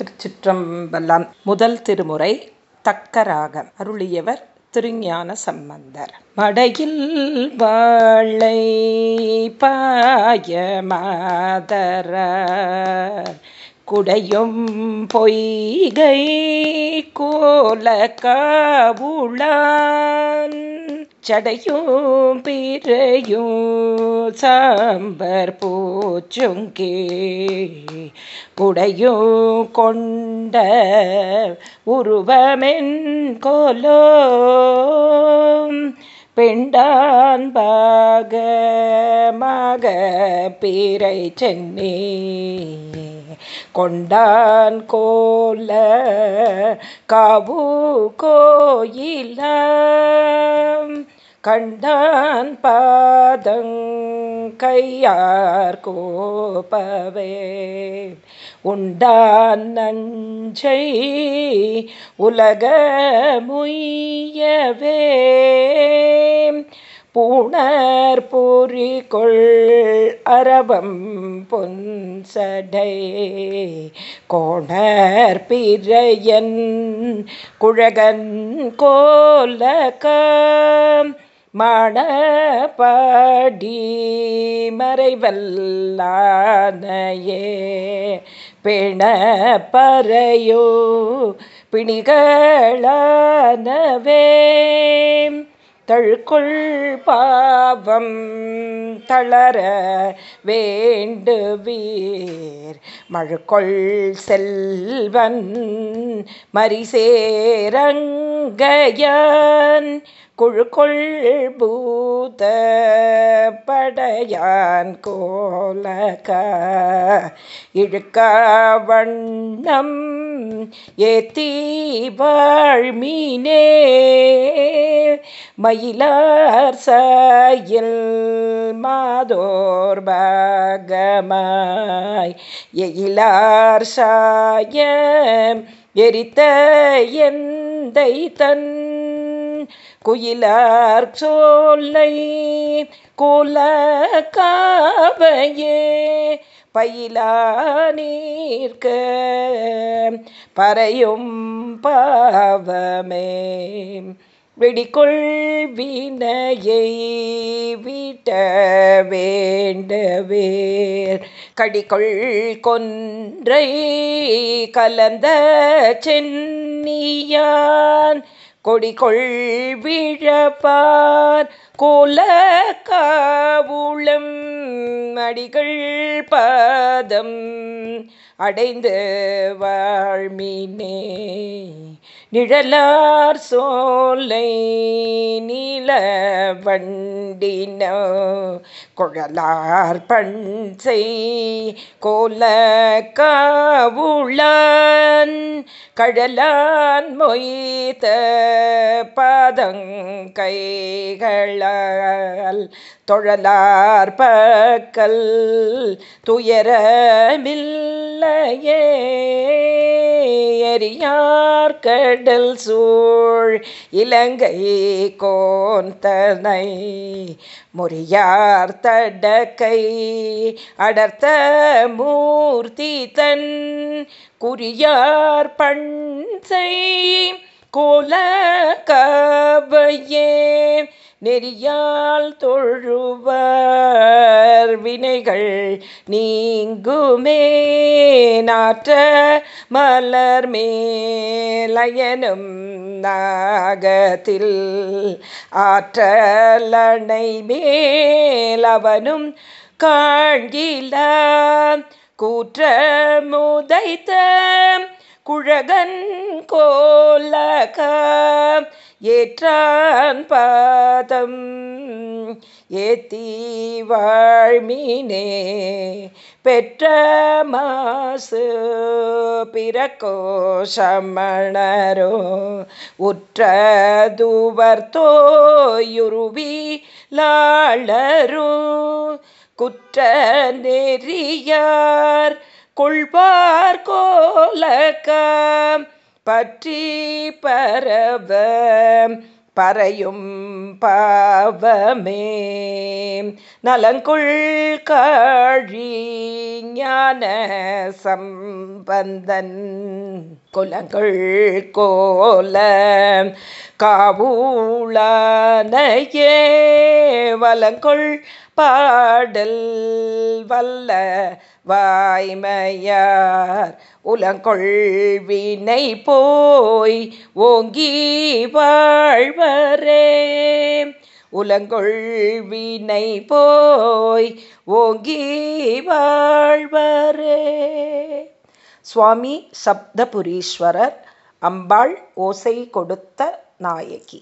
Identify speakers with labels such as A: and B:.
A: திருச்சிற்றம்பலம் முதல் திருமுறை தக்கராகம் அருளியவர் திருஞான சம்பந்தர். மடையில் வாழை பாய மாதர குடையும் பொய்கை கோல காவுளான் சடையும் பீரையும் சாம்பர் பூச்சுங்கே. குடையும் கொண்ட உருவமென் கோலோ. பெண்டான் பாக மக பீரை சென்னே. கொண்டான் கோல காவு கோயிலாம் கண்டான் பாதங் கையார் கோப்பவே உண்டான் நஞ்சை உலக முயவே பூணர் பொறிகொள் அரவம் பொன்சடை. கோணர் பிறையன் குழகன் கோலகம் மாடபாடி மறைவல்லானையே பிணப்பறையோ பிணிகளானவே. தழுக்குள் பாவம் தளர வேண்டுவீர். மழுக்கொள் செல்வன் மரிசேரங்கையன் குழுக்கொள் பூத படையான் கோலக. இழுக்க வண்ணம் ஏத்தி வாழ்மீனே மயிலார் சாயில் மாதோர் பாகமாய். எயிலார் சாய எரித்த எந்தை தன் குயிலார் சோலை கோல காவையே. பயிலா நீர்க்க பறையும் பாவமே. வெடிக்கொள் வீணையை வீட்ட வேண்டவேர். கடிக்கொள் கொன்றை கலந்த சென்னியான். கொடிகொள் விழப்பார் கோல காவுளம் அடிகள் பாதம் அடைந்து வாழ்மினே. நிழலார் சோலை நீல வண்டினோ. குழலார் பண்சை கோல காவுளான். கழலான் மொய்த பதங்கைகள் தொழலார்பக்கல் துயரமில்லையே. எரியார் கடல் சூழ் இலங்கை கோந்தனை முறியார் தடக்கை அடர்த்த மூர்த்தி தன் குறியார் பண் பண்சை கோல கவையே நெறியால் தொழுவர் வினைகள் நீங்குமே நாற்ற மலர் மேலயனும் நாகத்தில் ஆற்றலனை மேலவனும் காண்கில கூற்ற முதைத்த குழகன் கோலக ஏற்றான் பாதம். ஏத்தி வாழ்மினே பெற்ற மாசு பிறக்கோ சமணரோ உற்றதுவர்த்தோயுருவி லாளரோ குற்ற நெறியார் கொள்வார் கோலக்க பற்றி பரவ பறையும் பாவமே. நலங்குள் காழி ஞான சம்பந்தன் குலங்கள் கோல காவூளானையே வலங்கொள் பாடல் வல்ல வாய்மையார். உலங்கொள்வினை போய் ஓங்கி வாழ்வரே. உலங்கொள்வினை போய் ஓங்கி வாழ்வரே. சுவாமி சப்தபுரீஸ்வரர் அம்பாள் ஓசை கொடுத்த நாயகி